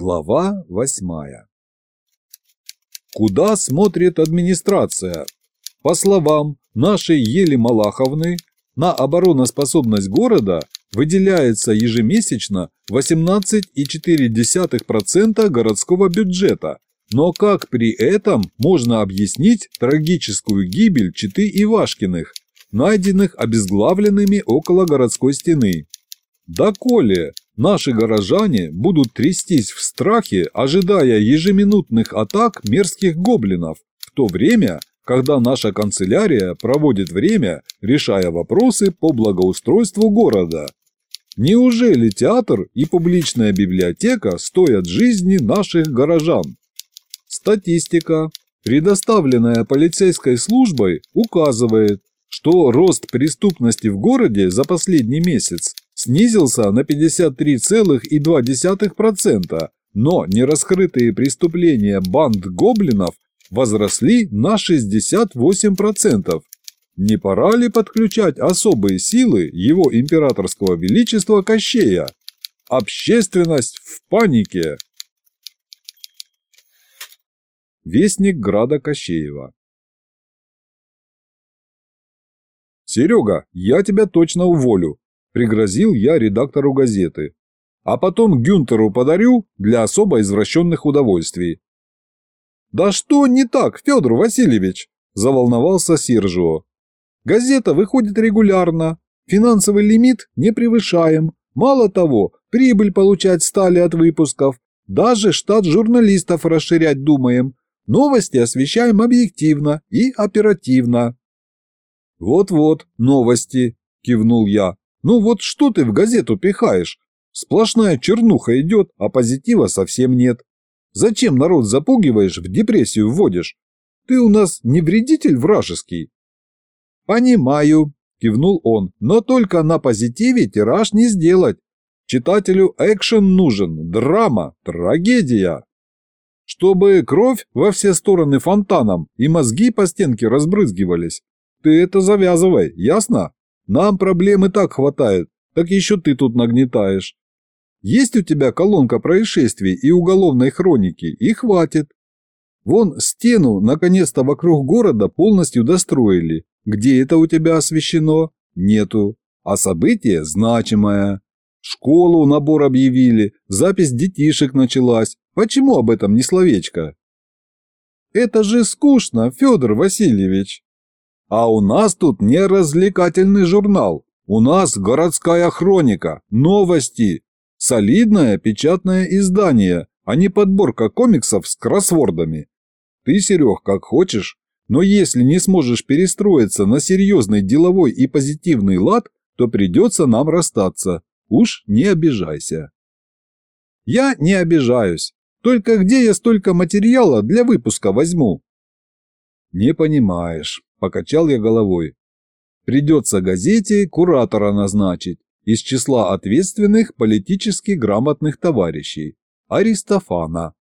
Глава восьмая. Куда смотрит администрация? По словам нашей Ели Малаховны, на обороноспособность города выделяется ежемесячно 18,4% городского бюджета. Но как при этом можно объяснить трагическую гибель Читы Ивашкиных, найденных обезглавленными около городской стены? Доколе наши горожане будут трястись в страхе, ожидая ежеминутных атак мерзких гоблинов, в то время, когда наша канцелярия проводит время, решая вопросы по благоустройству города. Неужели театр и публичная библиотека стоят жизни наших горожан? Статистика, предоставленная полицейской службой, указывает, что рост преступности в городе за последний месяц снизился на 53,2%, но нераскрытые преступления банд гоблинов возросли на 68%. Не пора ли подключать особые силы его императорского величества Кощея? Общественность в панике! Вестник Града Кощеева «Серега, я тебя точно уволю», – пригрозил я редактору газеты. «А потом Гюнтеру подарю для особо извращенных удовольствий». «Да что не так, Федор Васильевич?» – заволновался Сержио. «Газета выходит регулярно, финансовый лимит не превышаем. Мало того, прибыль получать стали от выпусков. Даже штат журналистов расширять думаем. Новости освещаем объективно и оперативно». «Вот-вот, новости», – кивнул я. «Ну вот что ты в газету пихаешь? Сплошная чернуха идет, а позитива совсем нет. Зачем народ запугиваешь, в депрессию вводишь? Ты у нас не вредитель вражеский?» «Понимаю», – кивнул он, – «но только на позитиве тираж не сделать. Читателю экшен нужен, драма, трагедия. Чтобы кровь во все стороны фонтаном и мозги по стенке разбрызгивались. Ты это завязывай, ясно? Нам проблем и так хватает, так еще ты тут нагнетаешь. Есть у тебя колонка происшествий и уголовной хроники, и хватит. Вон стену, наконец-то, вокруг города полностью достроили. Где это у тебя освещено? Нету. А событие значимое. Школу набор объявили, запись детишек началась. Почему об этом не словечко? Это же скучно, Федор Васильевич. А у нас тут не развлекательный журнал. У нас городская хроника, новости, Солидное печатное издание, а не подборка комиксов с кроссвордами. Ты, Серег, как хочешь, но если не сможешь перестроиться на серьезный деловой и позитивный лад, то придется нам расстаться. Уж не обижайся. Я не обижаюсь. Только где я столько материала для выпуска возьму? Не понимаешь, покачал я головой. Придется газете куратора назначить из числа ответственных политически грамотных товарищей Аристофана.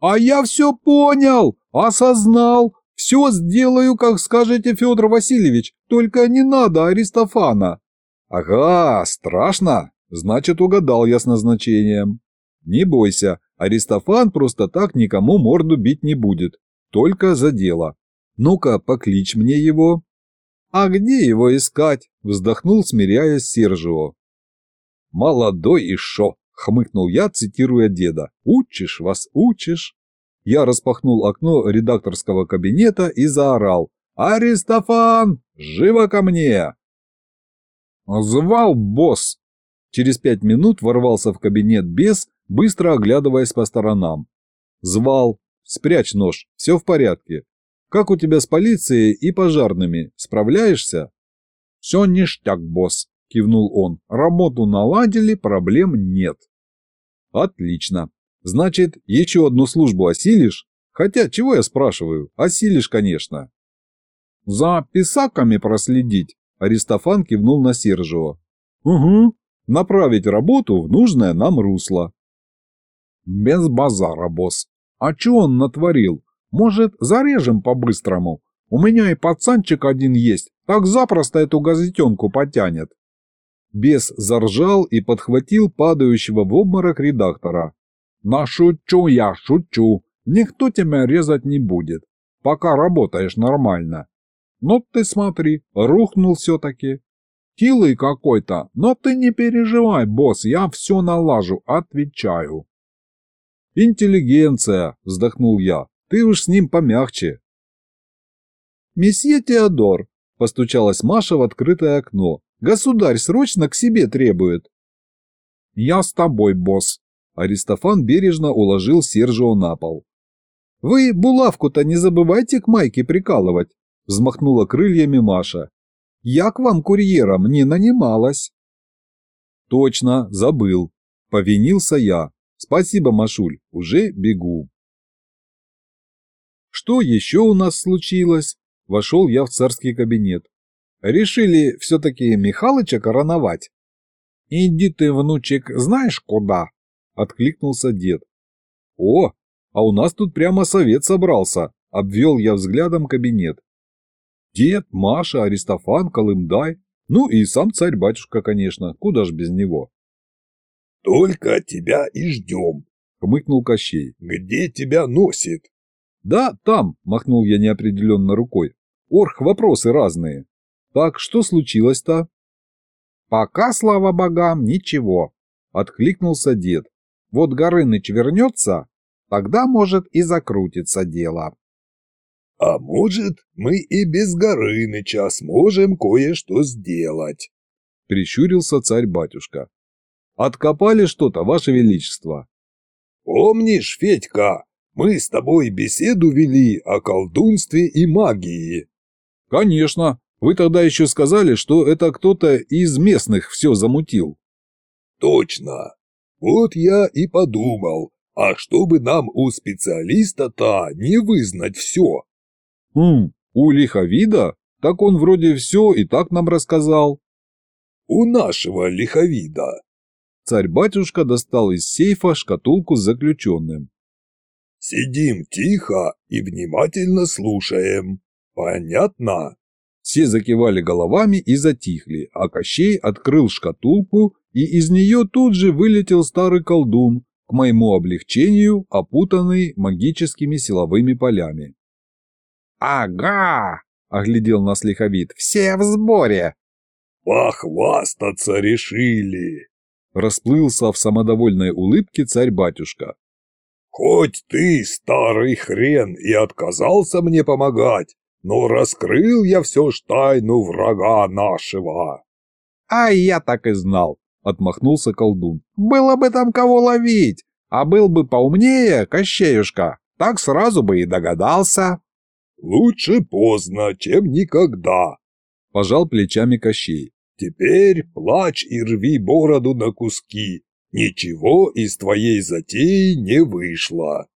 «А я все понял, осознал, все сделаю, как скажете, Федор Васильевич, только не надо Аристофана». «Ага, страшно, значит, угадал я с назначением. Не бойся, Аристофан просто так никому морду бить не будет, только за дело. Ну-ка, покличь мне его». «А где его искать?» – вздохнул, смиряясь Сержио. «Молодой и шо!» – хмыкнул я, цитируя деда. «Учишь вас, учишь!» Я распахнул окно редакторского кабинета и заорал. «Аристофан! Живо ко мне!» «Звал босс!» Через пять минут ворвался в кабинет бес, быстро оглядываясь по сторонам. «Звал! Спрячь нож, все в порядке. Как у тебя с полицией и пожарными? Справляешься?» «Все ништяк, босс», – кивнул он. «Работу наладили, проблем нет». «Отлично. Значит, еще одну службу осилишь? Хотя, чего я спрашиваю? Осилишь, конечно». «За писаками проследить», – Аристофан кивнул на Сержио. «Угу. Направить работу в нужное нам русло». «Без базара, босс. А что он натворил? Может, зарежем по-быстрому? У меня и пацанчик один есть, так запросто эту газетенку потянет». Бес заржал и подхватил падающего в обморок редактора. На шучу я, шучу. Никто тебя резать не будет, пока работаешь нормально. Но ты смотри, рухнул все-таки. Хилый какой-то, но ты не переживай, босс, я все налажу, отвечаю. Интеллигенция, вздохнул я, ты уж с ним помягче. Месье Теодор, постучалась Маша в открытое окно, государь срочно к себе требует. Я с тобой, босс. Аристофан бережно уложил Сержио на пол. «Вы булавку-то не забывайте к майке прикалывать», – взмахнула крыльями Маша. «Я к вам курьером не нанималась». «Точно, забыл», – повинился я. «Спасибо, Машуль, уже бегу». Что еще у нас случилось? Вошел я в царский кабинет. Решили все-таки Михалыча короновать. Иди ты, внучек, знаешь куда? Откликнулся дед. О, а у нас тут прямо совет собрался, обвел я взглядом кабинет. Дед, Маша, Аристофан, Колымдай, ну и сам царь-батюшка, конечно, куда ж без него. «Только тебя и ждем», — хмыкнул Кощей. «Где тебя носит?» «Да, там», — махнул я неопределенно рукой. «Орх, вопросы разные. Так что случилось-то?» «Пока, слава богам, ничего», — откликнулся дед. «Вот Горыныч вернется, тогда, может, и закрутится дело». «А может, мы и без Горыныча сможем кое-что сделать», — прищурился царь-батюшка. «Откопали что-то, ваше величество?» «Помнишь, Федька, мы с тобой беседу вели о колдунстве и магии». «Конечно. Вы тогда еще сказали, что это кто-то из местных все замутил». «Точно. Вот я и подумал, а чтобы нам у специалиста-то не вызнать все». «Хм, у лиховида? Так он вроде все и так нам рассказал». «У нашего лиховида». Царь-батюшка достал из сейфа шкатулку с заключенным. Сидим тихо и внимательно слушаем. Понятно?» Все закивали головами и затихли, а Кощей открыл шкатулку, и из нее тут же вылетел старый колдун, к моему облегчению опутанный магическими силовыми полями. «Ага!» – оглядел нас лиховид. «Все в сборе!» «Похвастаться решили!» – расплылся в самодовольной улыбке царь-батюшка. Хоть ты, старый хрен, и отказался мне помогать, но раскрыл я все ж тайну врага нашего. А я так и знал, отмахнулся колдун. Было бы там кого ловить, а был бы поумнее, Кощеюшка, так сразу бы и догадался. Лучше поздно, чем никогда, пожал плечами Кощей. Теперь плачь и рви бороду на куски, Ничего из твоей затеи не вышло.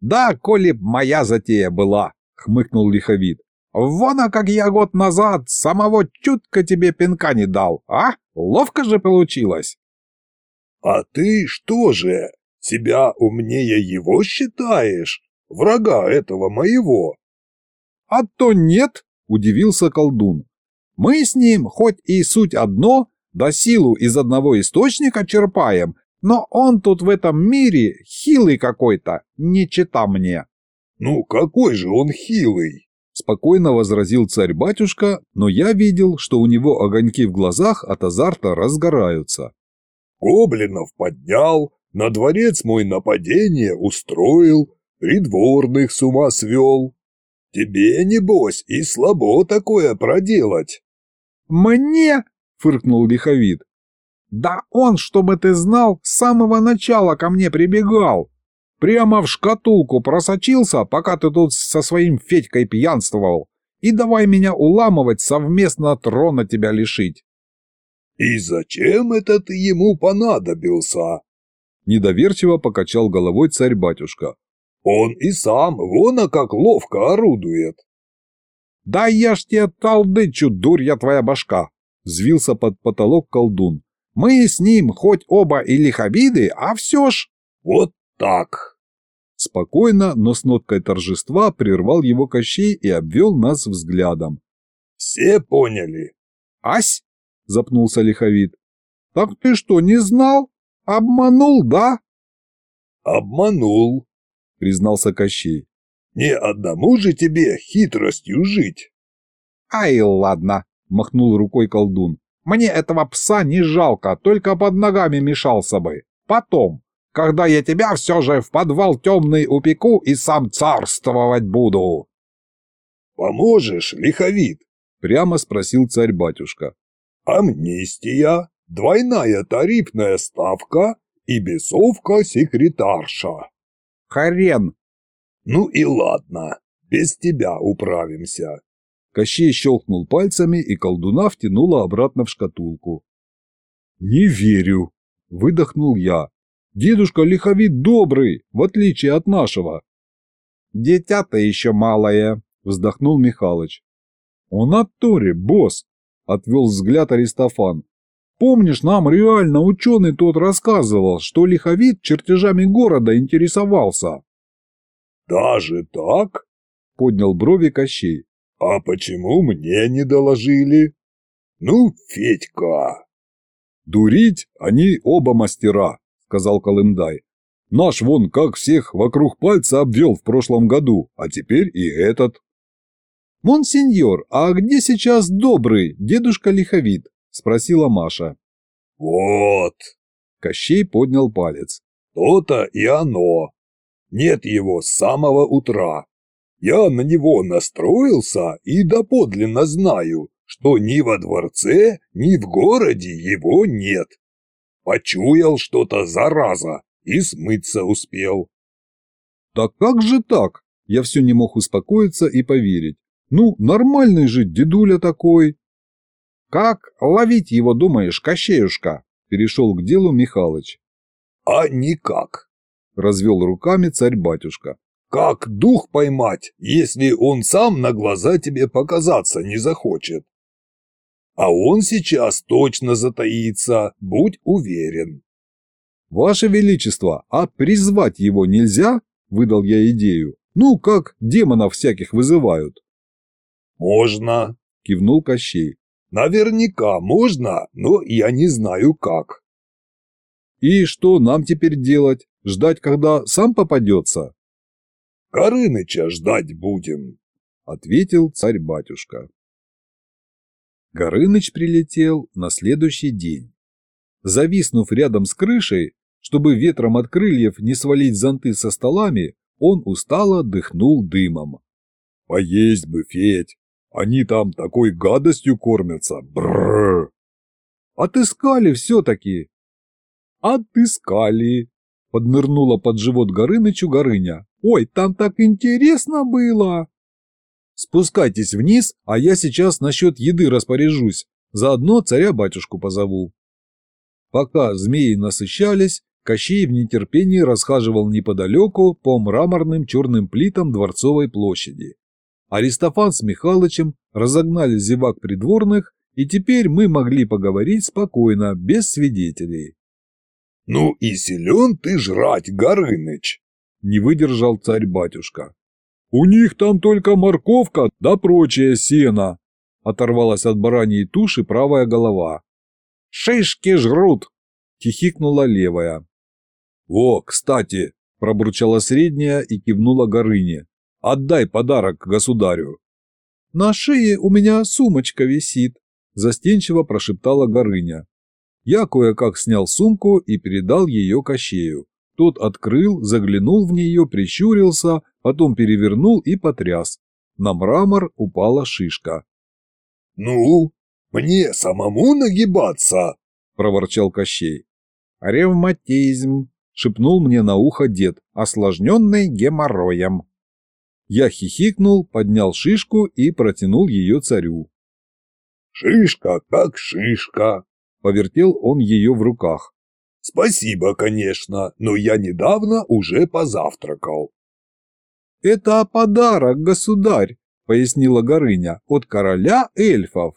Да, коли б моя затея была, хмыкнул лиховид. Вон, а как я год назад самого чутко тебе пинка не дал, а? Ловко же получилось. А ты что же, себя умнее его считаешь? Врага этого моего? А то нет, удивился колдун. Мы с ним хоть и суть одно, да силу из одного источника черпаем, но он тут в этом мире хилый какой-то, не чита мне». «Ну какой же он хилый?» Спокойно возразил царь-батюшка, но я видел, что у него огоньки в глазах от азарта разгораются. «Гоблинов поднял, на дворец мой нападение устроил, придворных с ума свел. Тебе, небось, и слабо такое проделать». «Мне?» Фыркнул лиховид. «Да он, чтобы ты знал, с самого начала ко мне прибегал. Прямо в шкатулку просочился, пока ты тут со своим Федькой пьянствовал. И давай меня уламывать, совместно трона тебя лишить». «И зачем это ты ему понадобился?» Недоверчиво покачал головой царь-батюшка. «Он и сам, вон а как ловко орудует». «Да я ж тебе талдычу, дурья твоя башка!» Взвился под потолок колдун. «Мы с ним хоть оба и лихобиды, а все ж...» «Вот так!» Спокойно, но с ноткой торжества прервал его Кощей и обвел нас взглядом. «Все поняли?» «Ась!» – запнулся лиховид. «Так ты что, не знал? Обманул, да?» Обманул, признался Кощей. Не одному же тебе хитростью жить. Ай, ладно, махнул рукой колдун. Мне этого пса не жалко, только под ногами мешался бы. Потом, когда я тебя все же в подвал темный упеку и сам царствовать буду. «Поможешь, лиховид?» – прямо спросил царь-батюшка. «Амнистия, двойная тарифная ставка и бесовка-секретарша». «Хрен!» «Ну и ладно, без тебя управимся». Кощей щелкнул пальцами, и колдуна втянула обратно в шкатулку. «Не верю!» – выдохнул я. «Дедушка лиховид добрый, в отличие от нашего». «Дитя-то еще малое», – вздохнул Михалыч. «О натуре, босс!» – отвел взгляд Аристофан. «Помнишь, нам реально ученый тот рассказывал, что лиховид чертежами города интересовался?» «Даже так?» – поднял брови Кощей. «А почему мне не доложили?» «Ну, Федька!» «Дурить они оба мастера», – сказал Колымдай. «Наш вон как всех вокруг пальца обвел в прошлом году, а теперь и этот». «Монсеньор, а где сейчас добрый дедушка Лиховид?» – спросила Маша. «Вот!» – Кощей поднял палец. «То-то и оно. Нет его с самого утра. Я на него настроился и доподлинно знаю, что ни во дворце, ни в городе его нет. Почуял что-то зараза и смыться успел». «Так как же так?» Я все не мог успокоиться и поверить. Ну, нормальный же дедуля такой. Как ловить его, думаешь, Кощеюшка? Перешел к делу Михалыч. А никак. Развел руками царь-батюшка. Как дух поймать, если он сам на глаза тебе показаться не захочет? А он сейчас точно затаится, будь уверен. Ваше Величество, а призвать его нельзя? Выдал я идею. Ну, как демонов всяких вызывают. «Можно», – кивнул Кощей. «Наверняка можно, но я не знаю как». «И что нам теперь делать? Ждать, когда сам попадется?» «Горыныча ждать будем», – ответил царь-батюшка. Горыныч прилетел на следующий день. Зависнув рядом с крышей, чтобы ветром от крыльев не свалить зонты со столами, он устало дыхнул дымом. «Поесть бы, Федь!» Они там такой гадостью кормятся. Бррр. Отыскали все-таки. Отыскали. Поднырнула под живот Горынычу Горыня. Ой, там так интересно было. Спускайтесь вниз, а я сейчас насчет еды распоряжусь. Заодно царя-батюшку позову. Пока змеи насыщались, Кощей в нетерпении расхаживал неподалеку по мраморным черным плитам Дворцовой площади. Аристофан с Михалычем разогнали зевак придворных, и теперь мы могли поговорить спокойно, без свидетелей. «Ну и силен ты жрать, Горыныч!» – не выдержал царь-батюшка. «У них там только морковка да прочее сено!» – оторвалась от бараньей туши правая голова. «Шишки жрут!» – хихикнула левая. «О, кстати!» – пробурчала средняя и кивнула Горыне. Отдай подарок государю». «На шее у меня сумочка висит», – застенчиво прошептала Горыня. Я кое-как снял сумку и передал ее Кощею. Тот открыл, заглянул в нее, прищурился, потом перевернул и потряс. На мрамор упала шишка. «Ну, мне самому нагибаться?» – проворчал Кощей. «Ревматизм», – шепнул мне на ухо дед, осложненный геморроем. Я хихикнул, поднял шишку и протянул ее царю. «Шишка как шишка!» – повертел он ее в руках. «Спасибо, конечно, но я недавно уже позавтракал». «Это подарок, государь», – пояснила Горыня, – «от короля эльфов».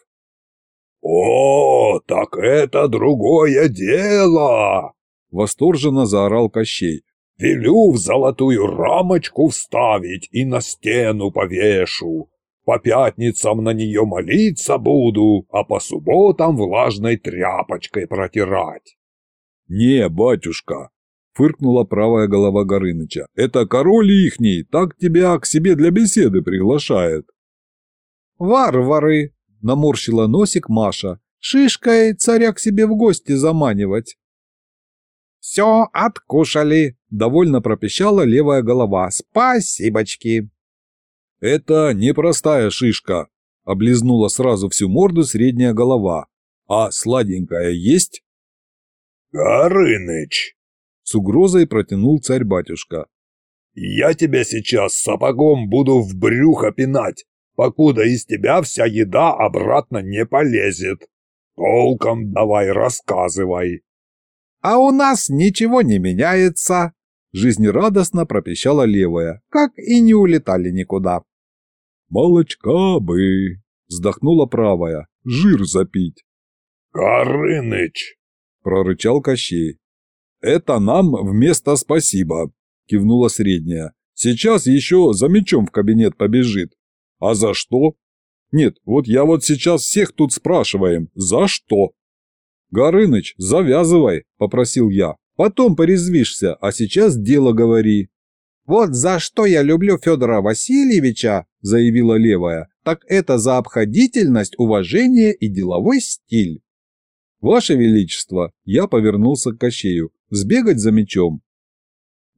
«О, так это другое дело!» – восторженно заорал Кощей. Велю в золотую рамочку вставить и на стену повешу. По пятницам на нее молиться буду, а по субботам влажной тряпочкой протирать. Не, батюшка, фыркнула правая голова Горыныча. «Это король ихний, так тебя к себе для беседы приглашает». «Варвары!» – наморщила носик Маша. «Шишкой царя к себе в гости заманивать». «Все откушали!» – довольно пропищала левая голова. «Спасибочки!» «Это непростая шишка!» – облизнула сразу всю морду средняя голова. «А сладенькая есть?» «Горыныч!» – с угрозой протянул царь-батюшка. «Я тебя сейчас сапогом буду в брюхо пинать, покуда из тебя вся еда обратно не полезет. Толком давай рассказывай». «А у нас ничего не меняется», – жизнерадостно пропищала левая, как и не улетали никуда. «Молочка бы!» – вздохнула правая. «Жир запить!» «Горыныч!» – прорычал Кощей. «Это нам вместо спасибо!» – кивнула средняя. «Сейчас еще за мечом в кабинет побежит. А за что? Нет, вот я вот сейчас всех тут спрашиваем, за что?» «Горыныч, завязывай», – попросил я. «Потом порезвишься, а сейчас дело говори». «Вот за что я люблю Федора Васильевича», – заявила левая, – «так это за обходительность, уважение и деловой стиль». «Ваше Величество», – я повернулся к Кощею, – «сбегать за мечом».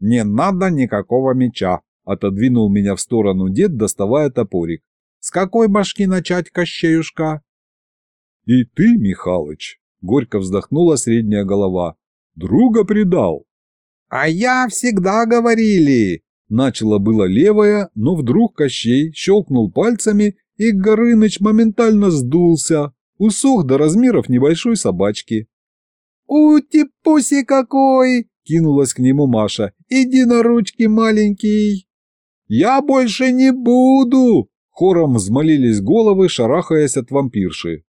«Не надо никакого меча», – отодвинул меня в сторону дед, доставая топорик. «С какой башки начать, Кощеюшка?» «И ты, Михалыч», – горько вздохнула средняя голова, – «друга предал». «А я всегда говорили!» Начала было левая, но вдруг Кощей щелкнул пальцами, и Горыныч моментально сдулся, усох до размеров небольшой собачки. «Ути-пуси какой!» – кинулась к нему Маша. «Иди на ручки, маленький!» «Я больше не буду!» – хором взмолились головы, шарахаясь от вампирши.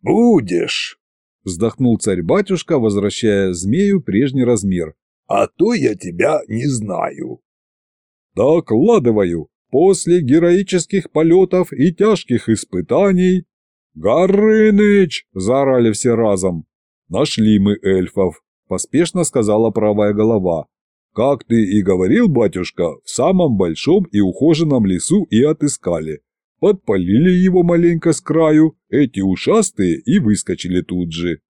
«Будешь!» – вздохнул царь-батюшка, возвращая змею прежний размер, а то я тебя не знаю». «Докладываю, после героических полетов и тяжких испытаний...» «Горыныч!» – заорали все разом. «Нашли мы эльфов», – поспешно сказала правая голова. «Как ты и говорил, батюшка, в самом большом и ухоженном лесу и отыскали. Подпалили его маленько с краю, эти ушастые и выскочили тут же».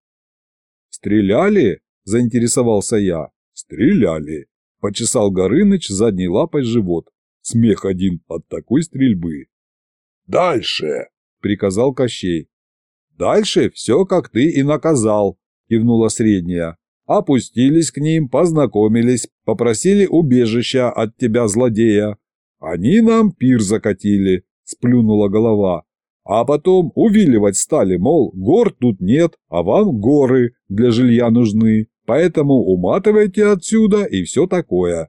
«Стреляли?» – заинтересовался я. «Стреляли!» – почесал Горыныч задней лапой живот. Смех один от такой стрельбы. «Дальше!» – приказал Кощей. «Дальше все, как ты и наказал», – кивнула средняя. «Опустились к ним, познакомились, попросили убежища от тебя, злодея. Они нам пир закатили», – сплюнула голова. «А потом увиливать стали, мол, гор тут нет, а вам горы для жилья нужны. Поэтому уматывайте отсюда и все такое.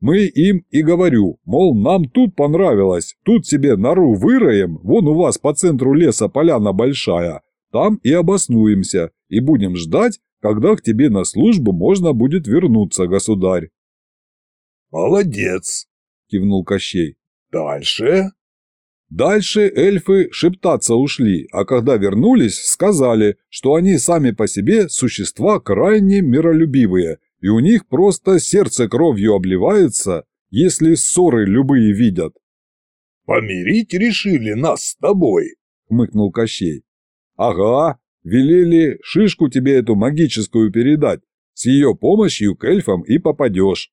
Мы им и говорю, мол, нам тут понравилось, тут себе нору выроем, вон у вас по центру леса поляна большая, там и обоснуемся, и будем ждать, когда к тебе на службу можно будет вернуться, государь. «Молодец!» – кивнул Кощей. «Дальше?» Дальше эльфы шептаться ушли, а когда вернулись, сказали, что они сами по себе существа крайне миролюбивые, и у них просто сердце кровью обливается, если ссоры любые видят. «Помирить решили нас с тобой», — хмыкнул Кощей. «Ага, велели шишку тебе эту магическую передать, с ее помощью к эльфам и попадешь».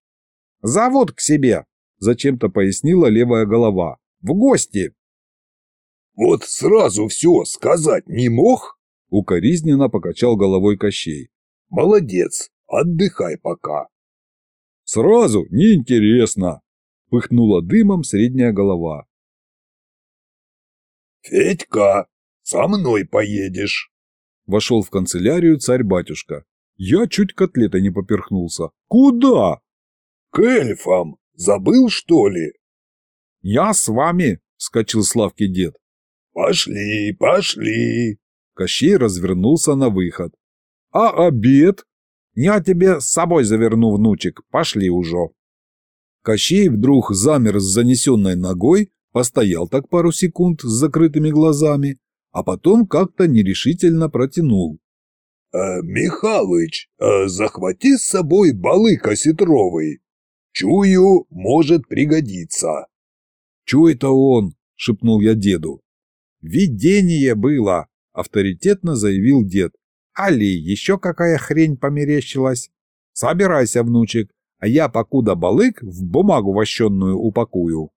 «Зовут к себе», — зачем-то пояснила левая голова. «В гости». «Вот сразу все сказать не мог?» – укоризненно покачал головой Кощей. «Молодец, отдыхай пока». «Сразу неинтересно», – пыхнула дымом средняя голова. «Федька, со мной поедешь!» Вошел в канцелярию царь-батюшка. Я чуть котлетой не поперхнулся. «Куда?» «К эльфам! Забыл, что ли?» «Я с вами!» – вскочил Славки дед. «Пошли, пошли!» Кощей развернулся на выход. «А обед?» «Я тебе с собой заверну, внучек, пошли уже!» Кощей вдруг замер с занесенной ногой, постоял так пару секунд с закрытыми глазами, а потом как-то нерешительно протянул. Э, «Михалыч, э, захвати с собой балык осетровый. Чую, может пригодиться». «Чё это он?» – шепнул я деду. «Видение было», – авторитетно заявил дед. «Али, еще какая хрень померещилась? Собирайся, внучек, а я покуда балык в бумагу вощенную упакую».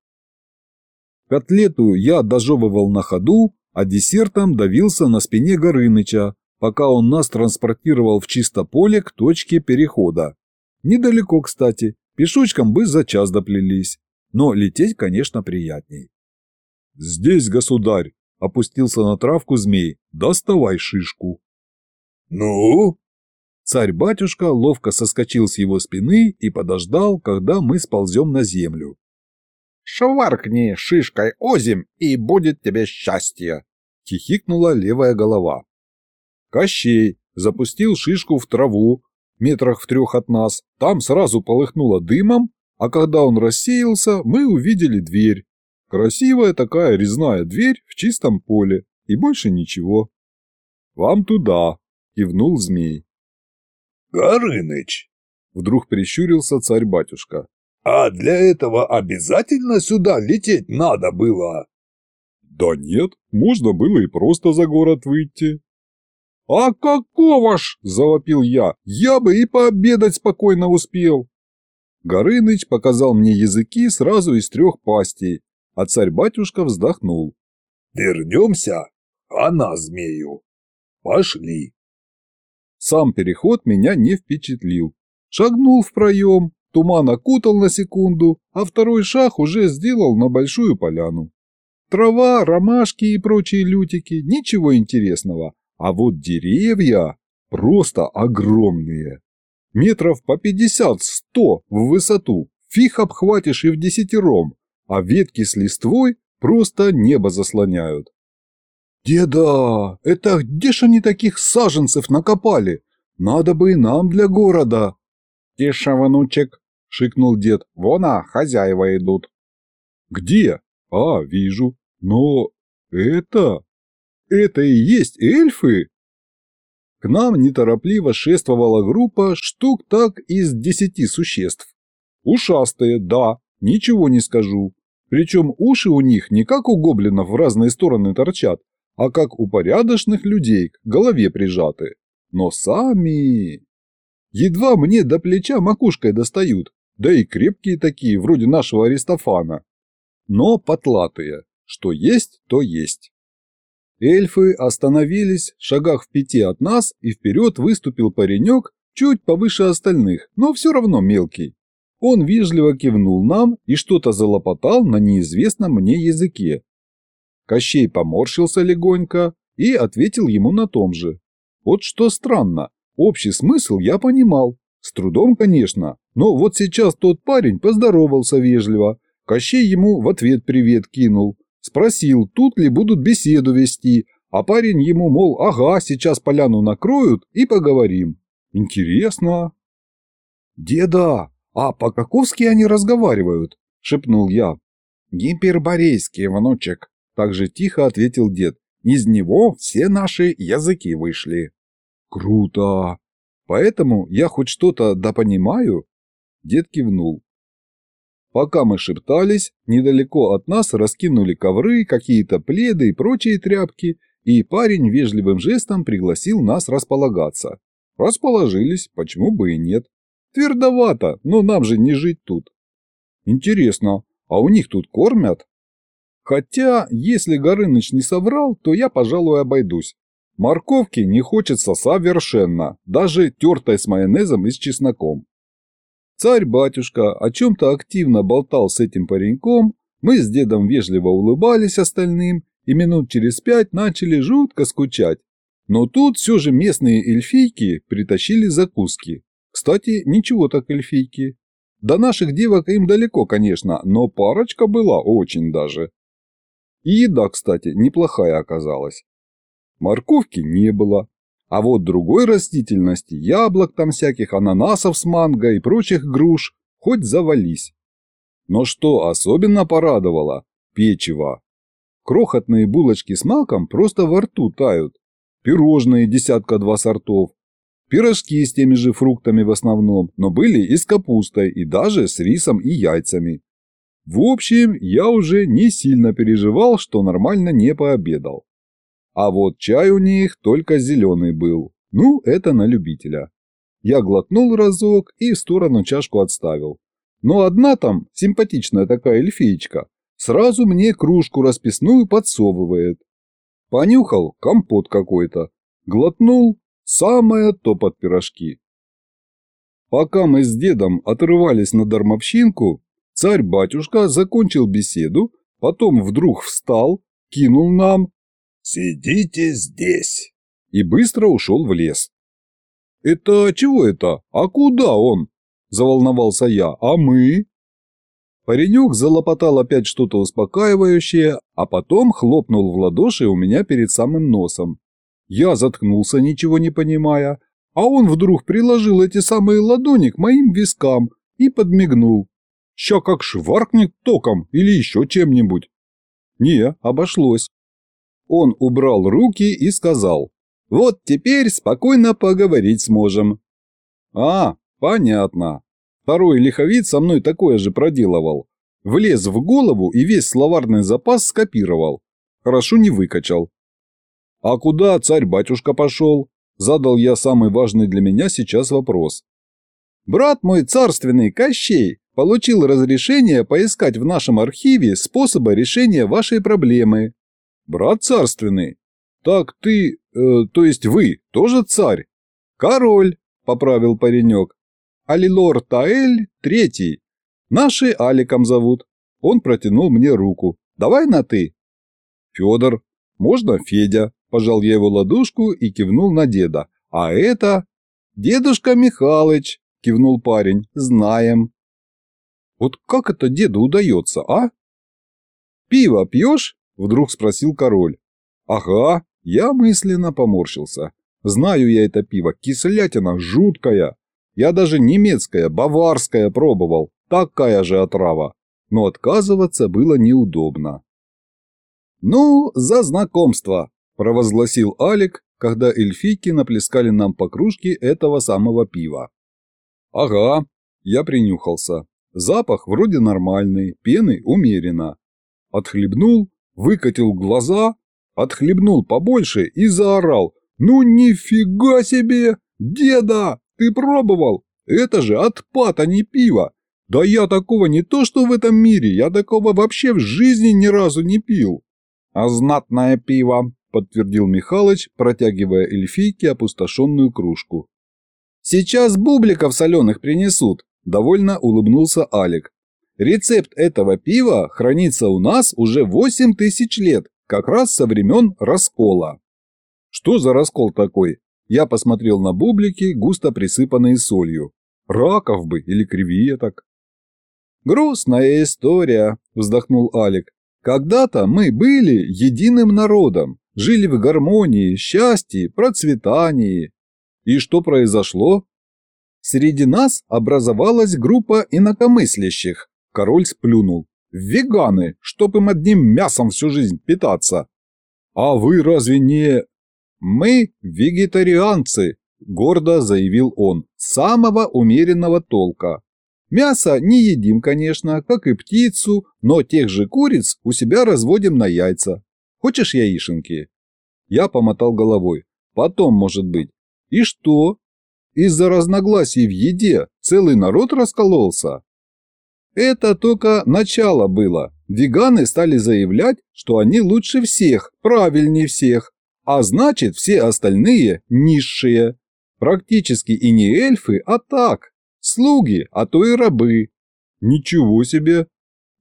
Котлету я дожевывал на ходу, а десертом давился на спине Горыныча, пока он нас транспортировал в чисто поле к точке перехода. Недалеко, кстати, пешочком бы за час доплелись, но лететь, конечно, приятней. «Здесь, государь!» – опустился на травку змей. «Доставай шишку!» «Ну?» Царь-батюшка ловко соскочил с его спины и подождал, когда мы сползем на землю. «Шваркни шишкой озим, и будет тебе счастье!» – хихикнула левая голова. Кощей запустил шишку в траву, метрах в трех от нас, там сразу полыхнуло дымом, а когда он рассеялся, мы увидели дверь. Красивая такая резная дверь в чистом поле, и больше ничего. «Вам туда», – кивнул змей. «Горыныч!» – вдруг прищурился царь-батюшка. «А для этого обязательно сюда лететь надо было?» «Да нет, можно было и просто за город выйти», «А какого ж?» – завопил я. «Я бы и пообедать спокойно успел». Горыныч показал мне языки сразу из трех пастей, а царь-батюшка вздохнул. «Вернемся, а на змею. Пошли». Сам переход меня не впечатлил. Шагнул в проем, туман окутал на секунду, а второй шаг уже сделал на большую поляну. Трава, ромашки и прочие лютики – ничего интересного, а вот деревья просто огромные. Метров по пятьдесят-сто в высоту, фиг обхватишь и в десятером, а ветки с листвой просто небо заслоняют. «Деда, это где ж они таких саженцев накопали? Надо бы и нам для города!» «Тише, внучек!» – шикнул дед. «Вон, а, хозяева идут!» «Где? А, вижу. Но это...» Это и есть эльфы? К нам неторопливо шествовала группа штук так из десяти существ. Ушастые, да, ничего не скажу. Причем уши у них не как у гоблинов в разные стороны торчат, а как у порядочных людей к голове прижаты. Но сами... Едва мне до плеча макушкой достают, да и крепкие такие, вроде нашего Аристофана. Но потлатые. Что есть, то есть. Эльфы остановились в шагах в пяти от нас, и вперед выступил паренек, чуть повыше остальных, но все равно мелкий. Он вежливо кивнул нам и что-то залопотал на неизвестном мне языке. Кощей поморщился легонько и ответил ему на том же. Вот что странно, общий смысл я понимал. С трудом, конечно, но вот сейчас тот парень поздоровался вежливо. Кощей ему в ответ привет кинул, Спросил, тут ли будут беседу вести, а парень ему, мол, ага, сейчас поляну накроют и поговорим. Интересно. Деда, а по-каковски они разговаривают? Шепнул я. Гиперборейский, внучек, также тихо ответил дед. Из него все наши языки вышли. Круто. Поэтому я хоть что-то допонимаю? Дед кивнул. Пока мы шептались, недалеко от нас раскинули ковры, какие-то пледы и прочие тряпки, и парень вежливым жестом пригласил нас располагаться. Расположились, почему бы и нет. Твердовато, но нам же не жить тут. Интересно, а у них тут кормят? Хотя, если Горыныч не соврал, то я, пожалуй, обойдусь. Морковки не хочется совершенно, даже тертой с майонезом и с чесноком. Царь-батюшка о чем-то активно болтал с этим пареньком, мы с дедом вежливо улыбались остальным и минут через пять начали жутко скучать. Но тут все же местные эльфийки притащили закуски. Кстати, ничего так эльфийки. До наших девок им далеко, конечно, но парочка была очень даже. И еда, кстати, неплохая оказалась. Морковки не было, а вот другой растительности, яблок там всяких, ананасов с манго и прочих груш, хоть завались. Но что особенно порадовало – печево. Крохотные булочки с маком просто во рту тают. Пирожные десятка-два сортов, пирожки с теми же фруктами в основном, но были и с капустой, и даже с рисом и яйцами. В общем, я уже не сильно переживал, что нормально не пообедал. А вот чай у них только зеленый был. Ну, это на любителя. Я глотнул разок и в сторону чашку отставил. Но одна там, симпатичная такая эльфеечка, сразу мне кружку расписную подсовывает. Понюхал компот какой-то, глотнул, самое то под пирожки. Пока мы с дедом отрывались на дармовщинку, царь-батюшка закончил беседу, потом вдруг встал, кинул нам «Сидите здесь!» и быстро ушел в лес. «Это чего это? А куда он?» – заволновался я. «А мы?» Паренек залопотал опять что-то успокаивающее, а потом хлопнул в ладоши у меня перед самым носом. Я заткнулся, ничего не понимая, а он вдруг приложил эти самые ладони к моим вискам и подмигнул. Ща как шваркнет током или еще чем-нибудь. Не, обошлось. Он убрал руки и сказал, «Вот теперь спокойно поговорить сможем». «А, понятно. Второй лиховид со мной такое же проделывал. Влез в голову и весь словарный запас скопировал. Хорошо не выкачал. «А куда царь-батюшка пошел?» Задал я самый важный для меня сейчас вопрос. «Брат мой царственный, Кощей, получил разрешение поискать в нашем архиве способа решения вашей проблемы». «Брат царственный? Так ты, э, то есть вы, тоже царь?» «Король», — поправил паренек. Алилор Таэль третий. Наши Аликом зовут. Он протянул мне руку. Давай на «ты». Федор. Можно Федя? Пожал я его ладошку и кивнул на деда. А это... Дедушка Михалыч, кивнул парень. Знаем. Вот как это деду удается, а? Пиво пьешь? Вдруг спросил король. Ага, я мысленно поморщился. Знаю я это пиво, кислятина жуткая. Я даже немецкое, баварское пробовал, такая же отрава. Но отказываться было неудобно. «Ну, за знакомство!» – провозгласил Алик, когда эльфийки наплескали нам по кружке этого самого пива. «Ага», – я принюхался. Запах вроде нормальный, пены умеренно. Отхлебнул, выкатил глаза, отхлебнул побольше и заорал. «Ну нифига себе! Деда! Ты пробовал? Это же отпад, а не пиво. Да я такого не то что в этом мире, я такого вообще в жизни ни разу не пил. А знатное пиво, подтвердил Михалыч, протягивая эльфийке опустошенную кружку. Сейчас бубликов соленых принесут, довольно улыбнулся Алик. Рецепт этого пива хранится у нас уже восемь тысяч лет, как раз со времен раскола. Что за раскол такой? Я посмотрел на бублики, густо присыпанные солью. Раков бы или креветок. «Грустная история», – вздохнул Алик. «Когда-то мы были единым народом, жили в гармонии, счастье, процветании. И что произошло? Среди нас образовалась группа инакомыслящих. Король сплюнул. Веганы, чтоб им одним мясом всю жизнь питаться. А вы разве не... «Мы вегетарианцы», – гордо заявил он, – «самого умеренного толка. Мясо не едим, конечно, как и птицу, но тех же куриц у себя разводим на яйца. Хочешь яишенки?» Я помотал головой. «Потом, может быть». «И что? Из-за разногласий в еде целый народ раскололся?» Это только начало было. Веганы стали заявлять, что они лучше всех, правильнее всех, а значит, все остальные низшие. Практически и не эльфы, а так, слуги, а то и рабы. Ничего себе.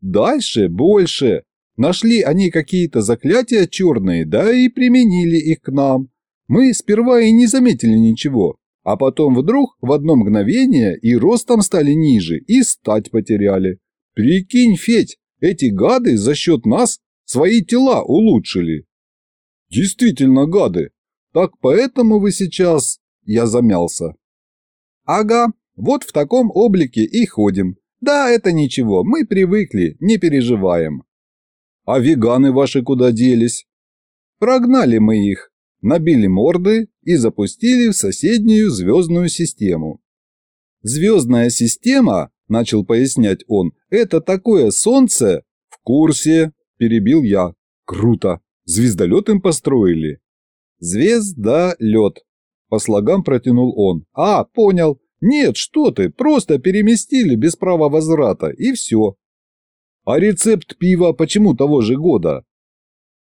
Дальше больше. Нашли они какие-то заклятия черные, да и применили их к нам. Мы сперва и не заметили ничего, а потом вдруг в одно мгновение и ростом стали ниже, и стать потеряли. Прикинь, Федь, эти гады за счет нас свои тела улучшили. Действительно гады. Так поэтому вы сейчас... Я замялся. Ага, вот в таком облике и ходим. Да, это ничего, мы привыкли, не переживаем. А веганы ваши куда делись? Прогнали мы их. Набили морды и запустили в соседнюю звездную систему. Звездная система, начал пояснять он, это такое солнце? В курсе, перебил я. Круто. Звездолет им построили. Звездолет. По слогам протянул он. А, понял. Нет, что ты, просто переместили без права возврата, и все. А рецепт пива почему того же года?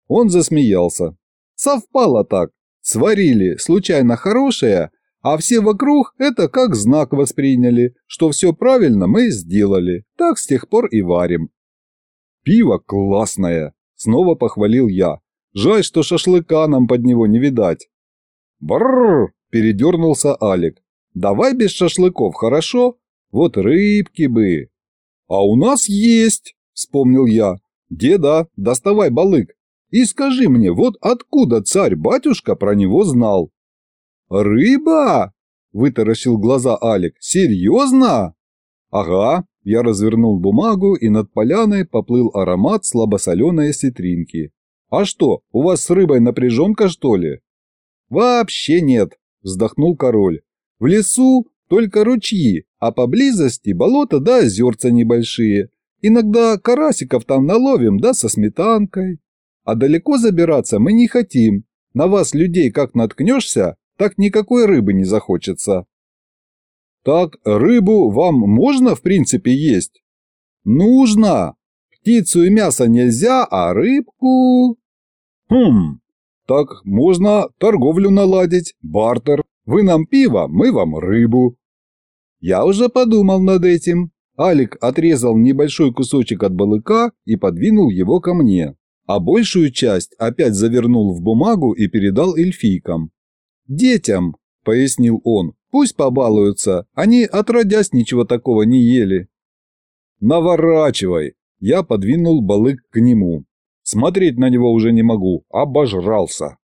Он засмеялся. Совпало так. Сварили случайно хорошее, а все вокруг это как знак восприняли, что все правильно мы сделали. Так с тех пор и варим. Пиво классное, снова похвалил я. Жаль, что шашлыка нам под него не видать. Бррр, передернулся Алик. Давай без шашлыков, хорошо? Вот рыбки бы. А у нас есть, вспомнил я. Деда, доставай балык. И скажи мне, вот откуда царь-батюшка про него знал? «Рыба?» – вытаращил глаза Алик. «Серьезно?» «Ага». Я развернул бумагу, и над поляной поплыл аромат слабосоленой осетринки. «А что, у вас с рыбой напряженка, что ли?» «Вообще нет», – вздохнул король. «В лесу только ручьи, а поблизости болота да озерца небольшие. Иногда карасиков там наловим, да со сметанкой. А далеко забираться мы не хотим. На вас, людей, как наткнешься, так никакой рыбы не захочется. Так рыбу вам можно в принципе есть? Нужно. Птицу и мясо нельзя, а рыбку... Хм, так можно торговлю наладить, бартер. Вы нам пиво, мы вам рыбу. Я уже подумал над этим. Алик отрезал небольшой кусочек от балыка и подвинул его ко мне, а большую часть опять завернул в бумагу и передал эльфийкам. «Детям», — пояснил он, — «пусть побалуются, они отродясь ничего такого не ели». «Наворачивай!» — я подвинул балык к нему. Смотреть на него уже не могу, обожрался.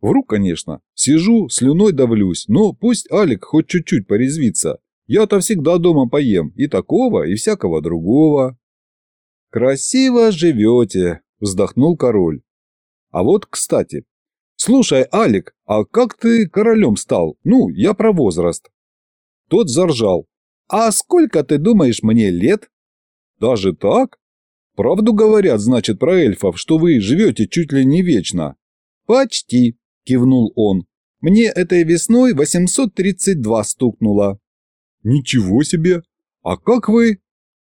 Вру, конечно, сижу, слюной давлюсь, но пусть Алик хоть чуть-чуть порезвится. Я-то всегда дома поем и такого, и всякого другого. «Красиво живете», — вздохнул король. «А вот, кстати, «Слушай, Алик, а как ты королем стал? Ну, я про возраст». Тот заржал. «А сколько, ты думаешь, мне лет?» «Даже так? Правду говорят, значит, про эльфов, что вы живете чуть ли не вечно». «Почти», – кивнул он. «Мне этой весной 832 стукнуло». «Ничего себе! А как вы?»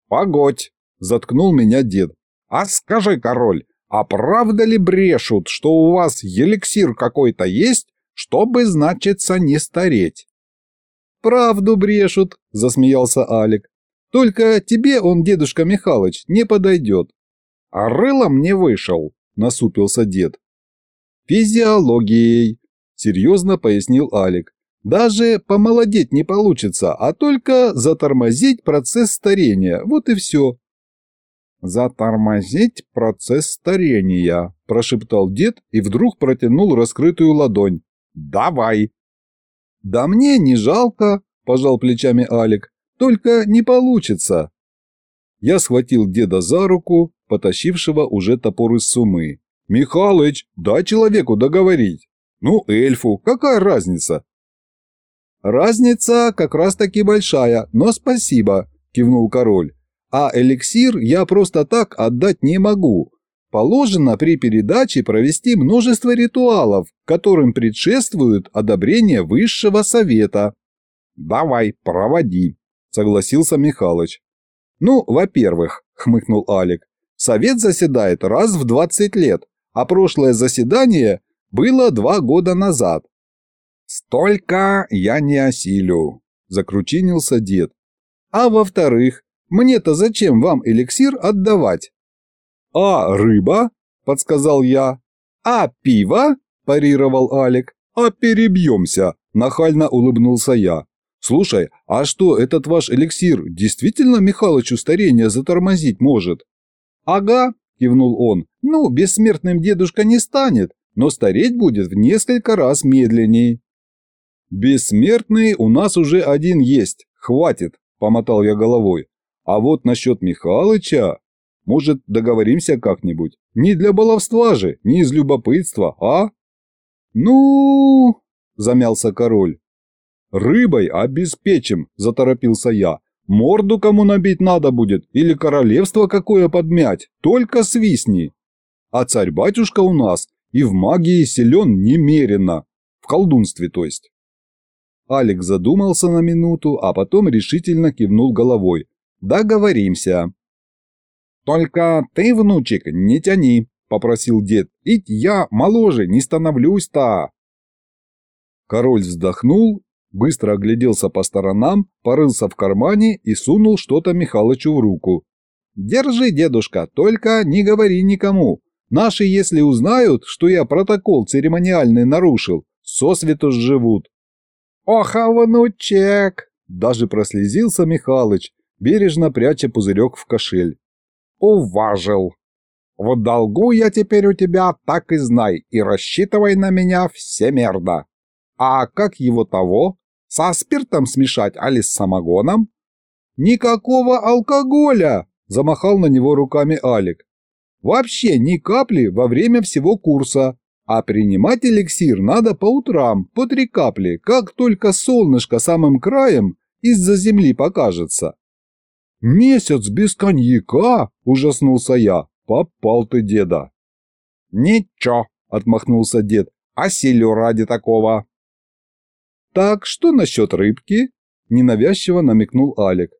«Погодь!» – заткнул меня дед. «А скажи, король, а правда ли брешут, что у вас эликсир какой-то есть, чтобы, значится, не стареть? Правду брешут, засмеялся Алик. Только тебе он, дедушка Михалыч, не подойдет. А рылом не вышел, насупился дед. Физиологией, серьезно пояснил Алик. Даже помолодеть не получится, а только затормозить процесс старения, вот и все. «Затормозить процесс старения», – прошептал дед и вдруг протянул раскрытую ладонь. «Давай!» «Да мне не жалко», – пожал плечами Алик. «Только не получится». Я схватил деда за руку, потащившего уже топор из сумы. «Михалыч, дай человеку договорить». «Ну, эльфу, какая разница?» «Разница как раз-таки большая, но спасибо», – кивнул король. А эликсир я просто так отдать не могу. Положено при передаче провести множество ритуалов, которым предшествует одобрение высшего совета. «Давай, проводи», – согласился Михалыч. «Ну, во-первых», – хмыкнул Алик, – «совет заседает раз в 20 лет, а прошлое заседание было два года назад». «Столько я не осилю», – закручинился дед. «А во-вторых, мне-то зачем вам эликсир отдавать?» «А рыба?» – подсказал я. «А пиво?» – парировал Алик. «А перебьемся!» – нахально улыбнулся я. «Слушай, а что, этот ваш эликсир действительно Михалычу старение затормозить может?» «Ага», – кивнул он. «Ну, бессмертным дедушка не станет, но стареть будет в несколько раз медленнее». «Бессмертный у нас уже один есть, хватит», – помотал я головой. А вот насчет Михалыча... Может, договоримся как-нибудь? Не для баловства же, не из любопытства, а? «Ну...» – замялся король. «Рыбой обеспечим», – заторопился я. «Морду кому набить надо будет или королевство какое подмять, только свистни. А царь-батюшка у нас и в магии силен немерено, в колдунстве то есть». Алекс задумался на минуту, а потом решительно кивнул головой. «Договоримся». «Только ты, внучек, не тяни», – попросил дед. «Ведь я моложе не становлюсь-то». Король вздохнул, быстро огляделся по сторонам, порылся в кармане и сунул что-то Михалычу в руку. «Держи, дедушка, только не говори никому. Наши, если узнают, что я протокол церемониальный нарушил, сосвету сживут». «Ох, а внучек!» Даже прослезился Михалыч, бережно пряча пузырек в кошель. «Уважил!» В долгу я теперь у тебя, так и знай, и рассчитывай на меня всемерно. А как его того? Со спиртом смешать, али с самогоном? Никакого алкоголя, замахал на него руками Алик. Вообще ни капли во время всего курса. А принимать эликсир надо по утрам, по три капли, как только солнышко самым краем из-за земли покажется. «Месяц без коньяка?» – ужаснулся я. «Попал ты, деда!» «Ничего!» – отмахнулся дед. «А силю ради такого!» «Так что насчет рыбки?» – ненавязчиво намекнул Алик.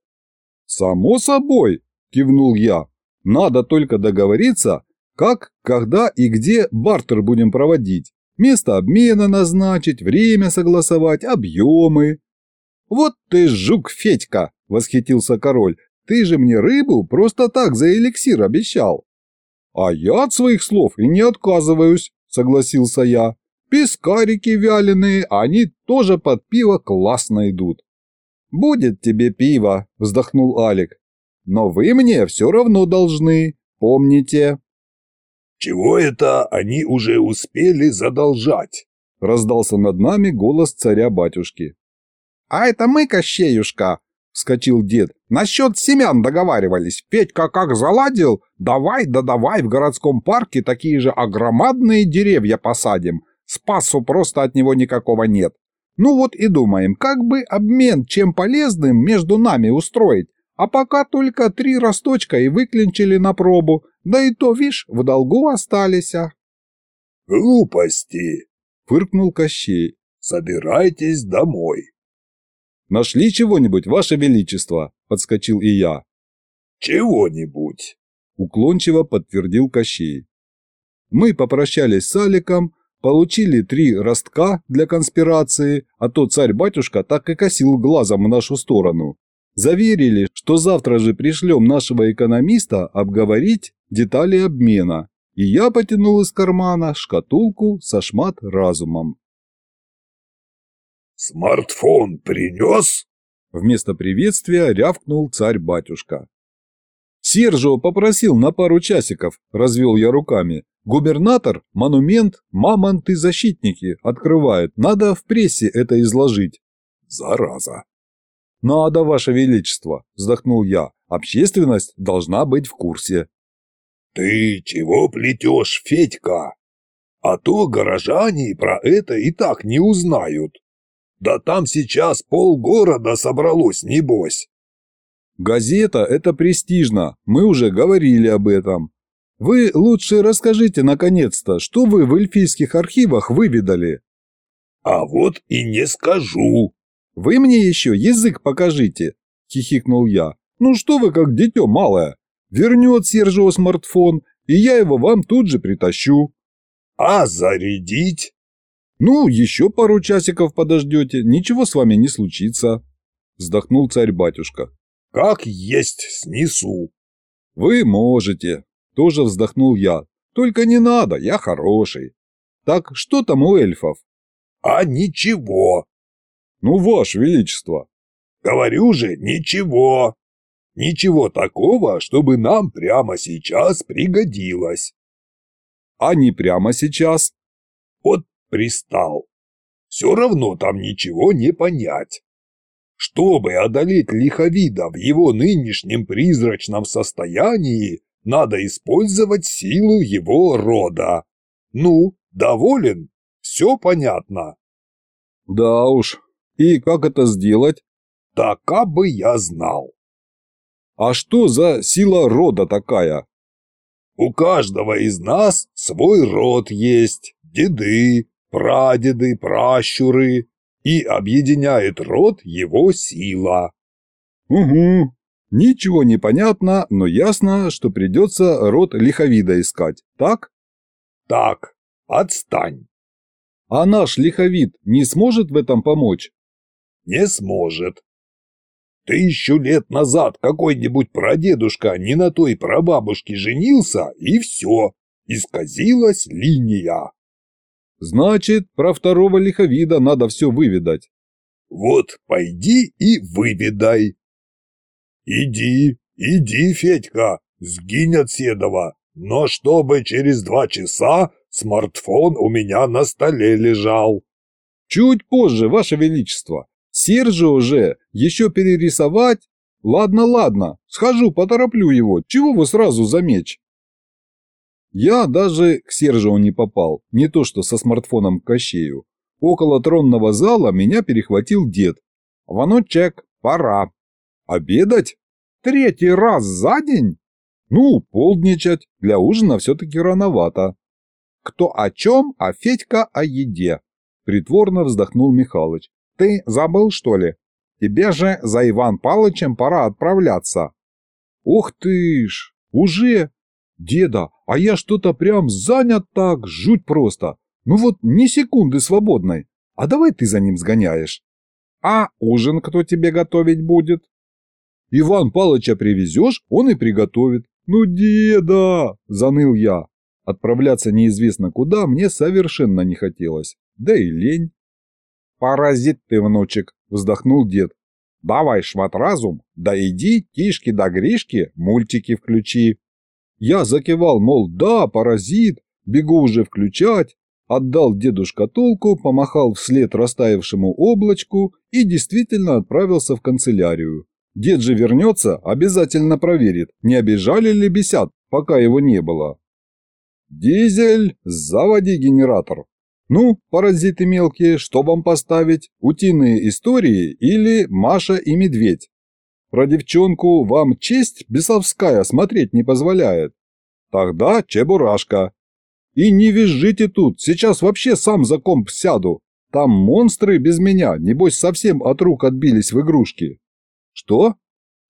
«Само собой!» – кивнул я. «Надо только договориться, как, когда и где бартер будем проводить. Место обмена назначить, время согласовать, объемы». «Вот ты жук, Федька!» – восхитился король. «Ты же мне рыбу просто так за эликсир обещал». «А я от своих слов и не отказываюсь», – согласился я. «Пескарики вяленые, они тоже под пиво классно идут». «Будет тебе пиво», – вздохнул Алик. «Но вы мне все равно должны, помните». «Чего это они уже успели задолжать?» – раздался над нами голос царя-батюшки. «А это мы, Кощеюшка!» – вскочил дед. «Насчет семян договаривались. Петька как заладил, давай да давай в городском парке такие же огромадные деревья посадим. Спасу просто от него никакого нет. Ну вот и думаем, как бы обмен чем полезным между нами устроить. А пока только три росточка и выклинчили на пробу, да и то, вишь, в долгу остались. А. «Глупости!» — фыркнул Кощей. «Собирайтесь домой». «Нашли чего-нибудь, Ваше Величество?» — подскочил и я. «Чего-нибудь», — уклончиво подтвердил Кощей. Мы попрощались с Аликом, получили три ростка для конспирации, а то царь-батюшка так и косил глазом в нашу сторону. Заверили, что завтра же пришлем нашего экономиста обговорить детали обмена, и я потянул из кармана шкатулку со шмат разумом. «Смартфон принес?» Вместо приветствия рявкнул царь-батюшка. «Сержио попросил на пару часиков», – развел я руками. «Губернатор, монумент, мамонты-защитники открывает. Надо в прессе это изложить». «Зараза!» «Надо, Ваше Величество», – вздохнул я. «Общественность должна быть в курсе». «Ты чего плетешь, Федька? А то горожане про это и так не узнают. Да там сейчас полгорода собралось, небось». «Газета – это престижно, мы уже говорили об этом. Вы лучше расскажите, наконец-то, что вы в эльфийских архивах выведали?» «А вот и не скажу», «Вы мне еще язык покажите!» – хихикнул я. «Ну что вы как дитё малое? Вернет Сержио смартфон, и я его вам тут же притащу». «А зарядить?» «Ну, еще пару часиков подождете, ничего с вами не случится», – вздохнул царь-батюшка. «Как есть снесу». «Вы можете», – тоже вздохнул я. «Только не надо, я хороший». «Так что там у эльфов?» «А ничего», «Ну, Ваше Величество!» «Говорю же, ничего! Ничего такого, чтобы нам прямо сейчас пригодилось!» «А не прямо сейчас?» «Вот пристал! Все равно там ничего не понять!» Чтобы одолеть лиховида в его нынешнем призрачном состоянии, надо использовать силу его рода. Ну, доволен? Все понятно? Да уж. И как это сделать? Так, бы я знал. А что за сила рода такая? У каждого из нас свой род есть, деды, прадеды, пращуры, и объединяет род его сила. Угу. Ничего не понятно, но ясно, что придется род лиховида искать, так? Так, отстань. А наш лиховид не сможет в этом помочь? Не сможет. Тысячу лет назад какой-нибудь прадедушка не на той прабабушке женился, и все, исказилась линия. Значит, про второго лиховида надо все выведать. Вот пойди и выведай. Иди, иди, Федька, сгинь от Седова, но чтобы через два часа смартфон у меня на столе лежал. Чуть позже, Ваше Величество. Сержа уже, еще перерисовать? Ладно, ладно, схожу, потороплю его, чего вы сразу за меч? Я даже к Сержу не попал, не то что со смартфоном к Кощею. Около тронного зала меня перехватил дед. «Ванучек, пора». «Обедать? Третий раз за день?» «Ну, полдничать, для ужина все-таки рановато». «Кто о чем, а Федька о еде», – притворно вздохнул Михалыч. Ты забыл, что ли? Тебе же за Иван Палычем пора отправляться. Ух ты ж, уже? Деда, а я что-то прям занят так, жуть просто. Ну вот ни секунды свободной. А давай ты за ним сгоняешь. А ужин кто тебе готовить будет? Иван Палыча привезешь, он и приготовит. Ну, деда, заныл я. Отправляться неизвестно куда мне совершенно не хотелось. Да и лень. «Паразит ты, внучек!» – вздохнул дед. «Давай, шват разум, да иди, тишки да гришки, мультики включи». Я закивал, мол, да, паразит, бегу уже включать, отдал деду шкатулку, помахал вслед растаявшему облачку и действительно отправился в канцелярию. Дед же вернется, обязательно проверит, не обижали ли бесят, пока его не было. «Дизель, заводи генератор», ну, паразиты мелкие, что вам поставить? Утиные истории или Маша и Медведь? Про девчонку вам честь бесовская смотреть не позволяет. Тогда Чебурашка. И не визжите тут, сейчас вообще сам за комп сяду. Там монстры без меня, небось совсем от рук отбились в игрушки. Что?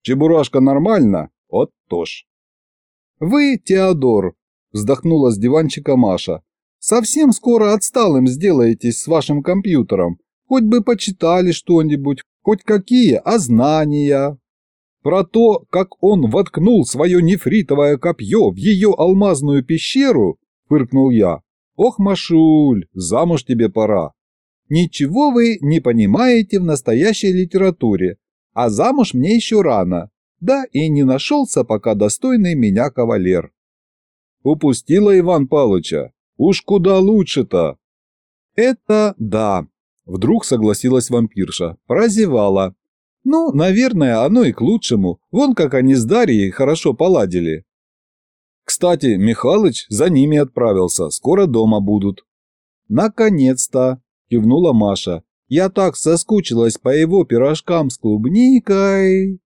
Чебурашка нормально? Вот тоже. Вы, Теодор, вздохнула с диванчика Маша. Совсем скоро отсталым сделаетесь с вашим компьютером. Хоть бы почитали что-нибудь, хоть какие, а знания. Про то, как он воткнул свое нефритовое копье в ее алмазную пещеру, фыркнул я. Ох, Машуль, замуж тебе пора. Ничего вы не понимаете в настоящей литературе, а замуж мне еще рано. Да и не нашелся пока достойный меня кавалер. Упустила Иван Палыча. Уж куда лучше-то!» «Это да», — вдруг согласилась вампирша, прозевала. «Ну, наверное, оно и к лучшему. Вон как они с Дарьей хорошо поладили». «Кстати, Михалыч за ними отправился, скоро дома будут». «Наконец-то!» – кивнула Маша. «Я так соскучилась по его пирожкам с клубникой!»